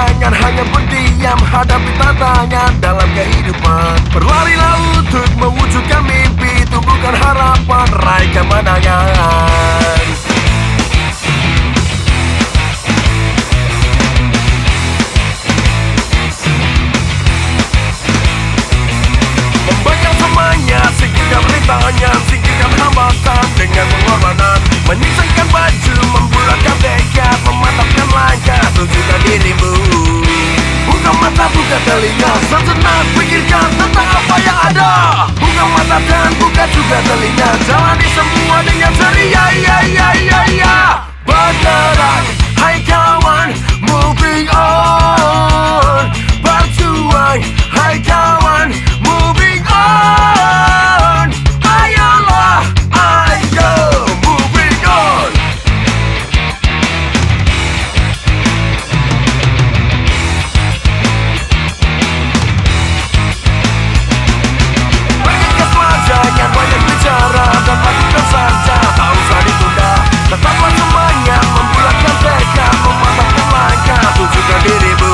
Jangan hanya berdiam hadapi tantangan dalam kehidupan. Berlarilah untuk mewujudkan mimpi bukan harapan, raih kemenangan. Natalie tu fuga bere